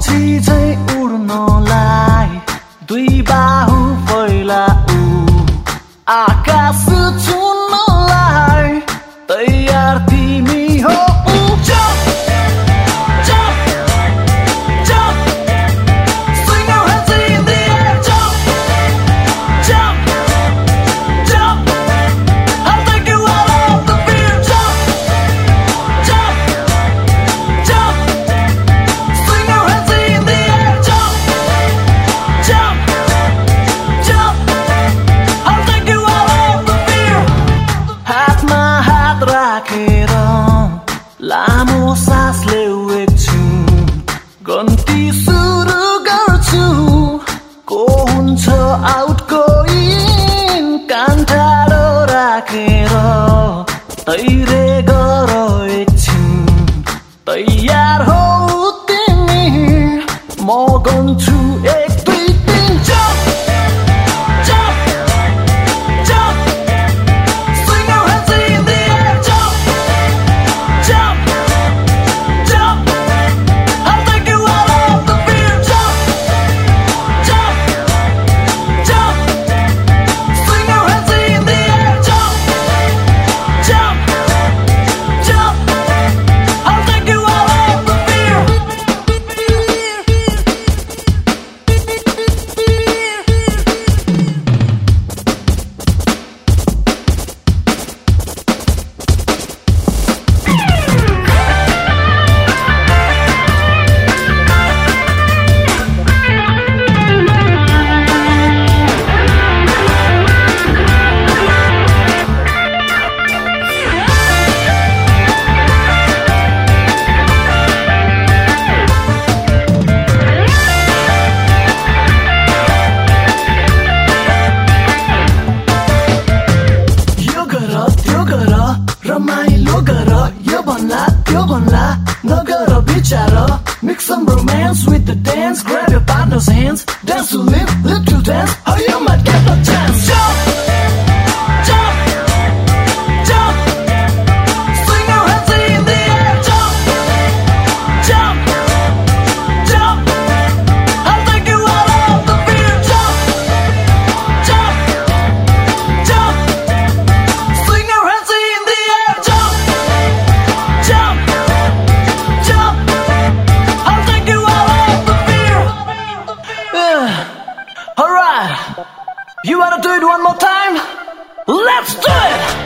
Chỉ राखेर लामो सास ल्याउँछु गन्ती सुरु गर्छु। को हुन्छ आउट कोइन कान ठाडो राखेर तैरे गरहेछु तयार हो तिमी। म गन्छु each. Mix some romance with the dance. Grab your partner's hands. Dance to live, live to dance. Oh, you might get a chance. Jump! You wanna do it one more time? Let's do it!